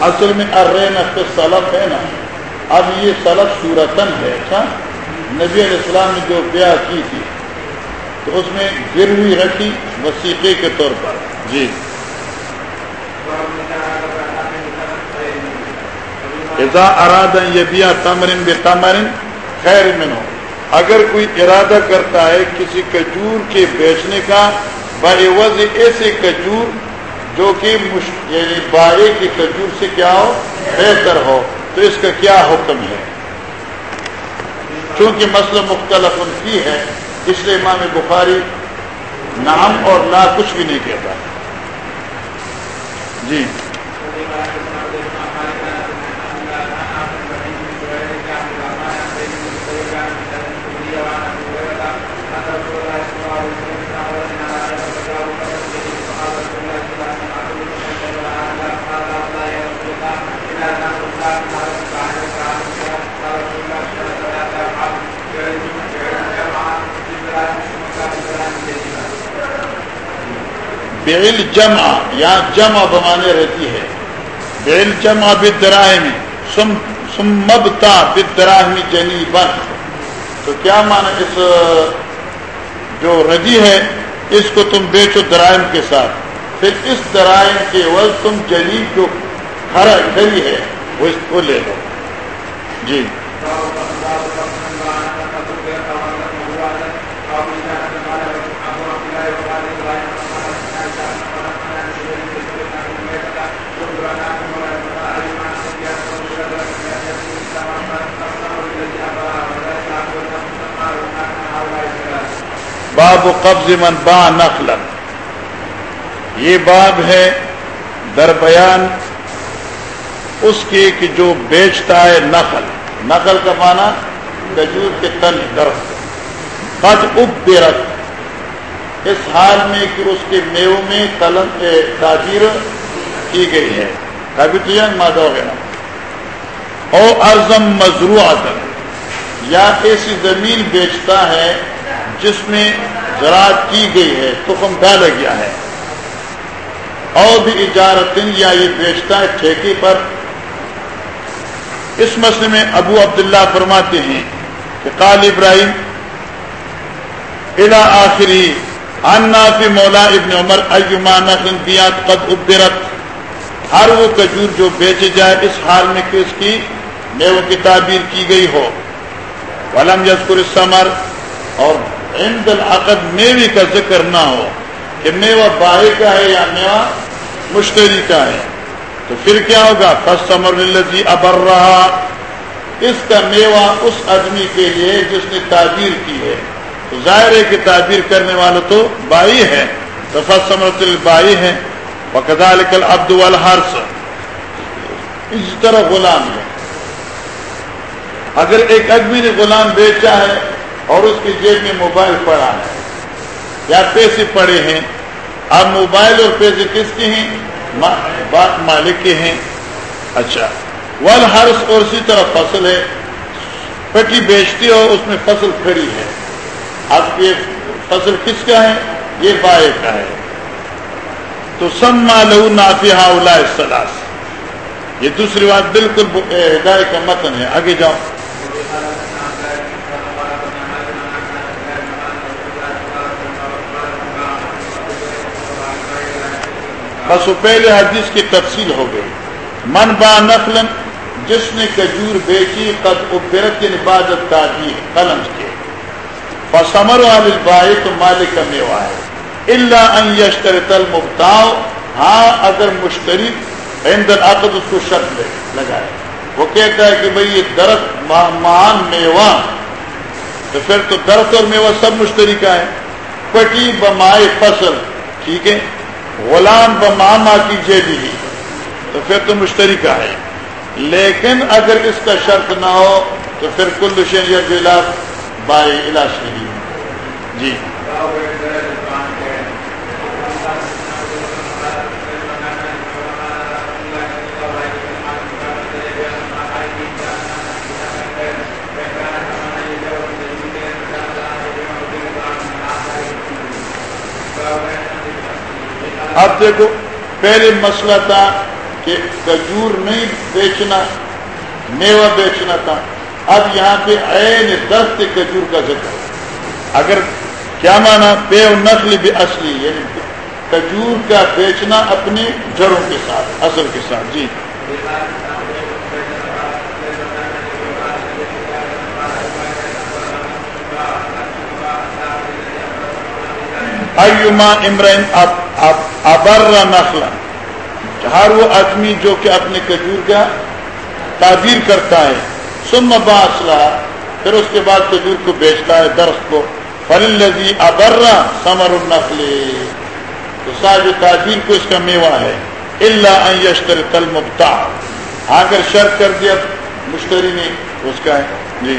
اصل میں ارین سلف ہے نا۔ اب یہ سلف سورتن ہے اچھا۔ نبی علیہ السلام نے جو بیاہ کی تھی، تو اس میں گروی رکھی وسیقے کے طور پر۔ جی۔ اذا اراد یہ بیا تمرن بے تمرن خیر من ہو اگر کوئی ارادہ کرتا ہے کسی کجور کے بیچنے کا بعوض ایسے کجور جو کہ یعنی بائے کی کجور سے کیا ہو؟ بہتر ہو۔ تو اس کا کیا حکم ہے؟ چونکہ مسئلہ مختلف ان کی ہے، اس لیے امام بخاری نام اور لا کچھ بھی نہیں کہتا۔ جی۔ بیل جمع، یا جمع بمانے رہتی ہے۔ بیل جمع بدراہمی سم سمبتا بدراہمی جنی بن تو کیا مانا اس، جو ردی ہے، اس کو تم بیچو درائم کے ساتھ۔ پھر اس درائم کے وقت تم جلی جو کھڑا کھڑی ہے، وہ اس کو لے لو۔ جی۔ باب قبض من با نقل یہ باب ہے در بیان اس کی کہ جو بیچتا ہے نقل نقل کا معنی کجور کے تن، درخت۔ قد اب اس حال میں کہ اس کے میو میں قلم تعبیر کی گئی ہے۔ ابھی تو یہ مادہ ہو گیا؟ او ارزم مزرو یا ایسی زمین بیچتا ہے جس میں زراعت کی گئی ہے، تخم ڈالا گیا ہے۔ اور بھی اجارت یا یہ بیچتا ہے ٹھیکے پر۔ اس مسئلے میں ابو عبداللہ فرماتے ہیں کہ قال ابراہیم الا آخری فی مولا ابن عمر ایما نخل قد ابرت۔ ہر وہ کجور جو بیچے جائے اس حال میں کہ اس کی میوہ کی تعبیر کی گئی ہو۔ ولم یذکر الثمر اور عند العقد میوی کا ذکر نہ ہو کہ میوہ باہر کا ہے یا میوہ مشتری کا ہے۔ تو پھر کیا ہوگا؟ فس سمر ابر رہا اس کا میوہ اس آدمی کے لیے جس نے تعبیر کی ہے۔ تو ظاہر ہے کہ تعبیر کرنے والا تو بائی ہے تو فس سمر بائی ہے وقدا لکل عبد الحرس اس طرح غلام ہے۔ اگر ایک آدمی نے غلام بیچا ہے اور اس کی جیب میں موبائل پڑا ہے۔ یا پیسے پڑے ہیں۔ اب موبائل اور پیسے کس کے ہیں؟ بات مالک کے ہیں۔ اچھا۔ ول ہرس اور اسی طرح فصل ہے۔ پٹی بیچتی ہو اس میں فصل کھڑی ہے۔ اب یہ فصل کس کا ہے؟ یہ بائے کا ہے۔ تو سم مالو نافیہ سلاس یہ دوسری بات بالکل ہدایت کا متن ہے۔ آگے جاؤ۔ بس وہ پہلے حدیث کی تفصیل ہو گئی۔ من با نقل جس نے کجور بیچی، قد ابرت عبادت کا دی قلم کے فسمر والے تو مالک کا میوا ہے۔ اللہ ان یشتر تل مبتاؤ ہاں اگر مشتری عند عقد اس کو شرط لے، لگائے۔ وہ کہتا ہے کہ بھئی یہ درخت مان میوہ۔ تو پھر تو درخت اور میوہ سب مشتری کا ہے پٹی، بمائے، فصل، ٹھیک ہے؟ غلام بماما کی جیبی تو پھر تو مشترکہ ہے۔ لیکن اگر اس کا شرط نہ ہو، تو پھر کل شہر بائی علاج جی۔ اب دیکھو، پہلے مسئلہ تھا کہ کجور نہیں بیچنا، میوہ بیچنا تھا۔ اب یہاں پہ عین دست کجور کا ذکر اگر کیا مانا؟ بے نقل بھی اصلی یعنی کجور کا بیچنا اپنے جڑوں کے ساتھ، اصل کے ساتھ۔ جی۔ ایما عمرین ابر نخلا، ہر وہ آدمی جو کہ اپنے کجور کا تعبیر کرتا ہے سم باسلہ پھر اس کے بعد کجور کو بیچتا ہے درخت کو۔ فل لذی ابر سمر النخل۔ تو ساج تعبیر کو اس کا میوہ ہے اللہ یشتر تل مبتا ہاں، اگر شرط کر دیا، مشتری نے اس کا ہے۔ جی۔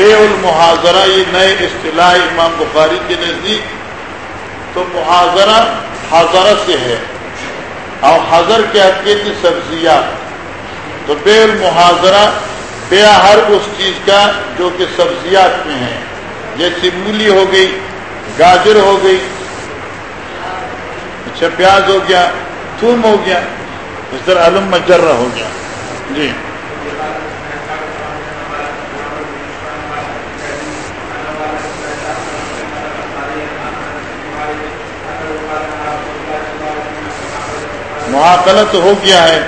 بے المحاظرہ یہ نئے اصطلاح امام بخاری کے نزدیک تو محاذرہ حضرت سے ہے۔ اور حضر کے حقیقت سبزیات تو بے المحاظرہ بیا ہر اس چیز کا جو کہ سبزیات میں ہے۔ جیسے مولی ہو گئی، گاجر ہو گئی۔ اچھا پیاز ہو گیا، تھوم ہو گیا۔ اس طرح علم مجرہ ہو گیا۔ جی۔ محاقلت ہو گیا ہے۔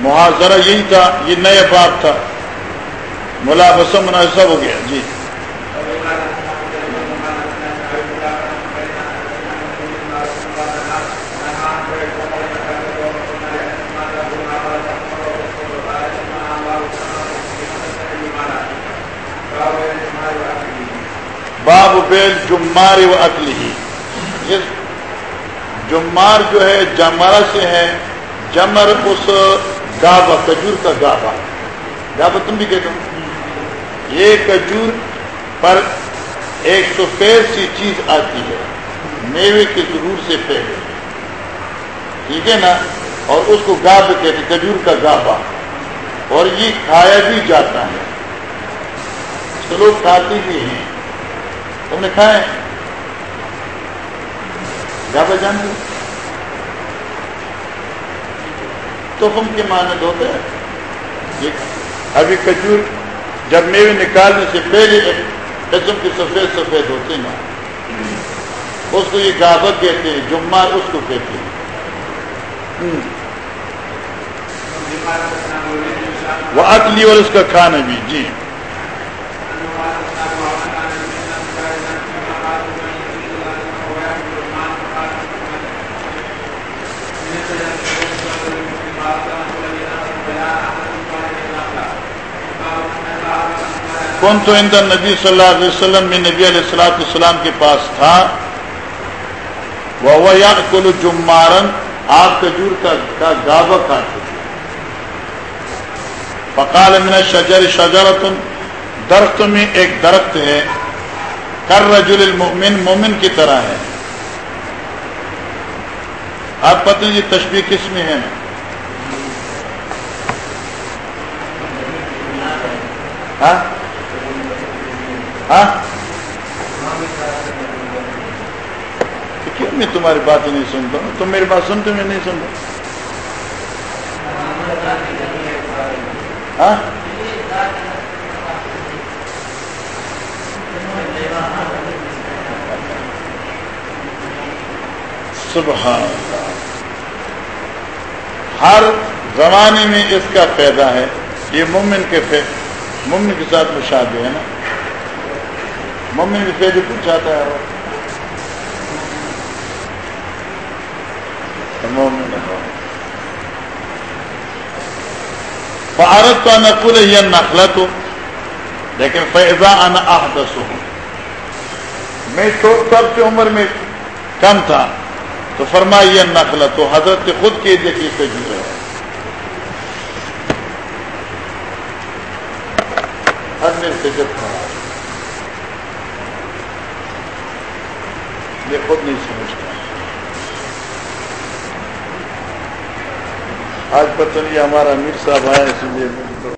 محاذرہ یہی تھا، یہ نئے بات تھا۔ ملا بسم سب ہو گیا۔ جی۔ باب بیل جمار و اکلی۔ جمار جو ہے جمر سے ہے جمر اس گابا کجور کا گابا گابا تم بھی کہتے ہو۔ یہ کجور پر ایک سفید سی چیز آتی ہے۔ میوے کے ضرور سے پہلے۔ ٹھیک ہے نا؟ اور اس کو گاب کہتے کجور کا گابا اور یہ کھایا بھی جاتا ہے۔ لوگ کھاتے بھی ہیں۔ تم نے کھائے؟ ہم کے مانند ہوتے ہیں۔ ابھی کجور جب میوے نکالنے سے پہلے قسم کے سفید سفید ہوتے نا اس کو یہ گابت کہتے ہیں جمار اس کو کہتے ہیں۔ وہ اکلی اور اس کا کھانا بھی جی۔ کون تو اندر نبی صلی اللہ علیہ وسلم میں نبی علیہ السلاۃ السلام کے پاس تھا وہ یا کل جمارن آپ کجور کا گابا کھاتے تھے۔ فقال من شجر شجرتن درخت میں ایک درخت ہے۔ کر رجل المؤمن، مومن کی طرح ہے۔ آپ پتہ جی تشبیح کس میں ہے۔ ہاں؟ ہاں؟ کیوں میں تمہاری بات نہیں سنتا ہوں؟ تم میری بات سنتے میں نہیں سنتا ہاں؟ سبحان ہر زمانے میں اس کا پیدا ہے۔ یہ مومن کے مومن کے ساتھ مشاہدے ہے نا؟ ممی بھی پھر پوچھاتا ہے فارت تو نقل ہی نخلا تو لیکن فیضا ان احدث ہوں میں سب سے عمر میں کم تھا، تو فرمائی نقل تو حضرت خود کے دیکھیے تجربہ ہے؟ ہر میرے سے جب تھا یہ خود نہیں سمجھتا۔ آج پتہ نہیں ہمارا امیر صاحب آیا اس لیے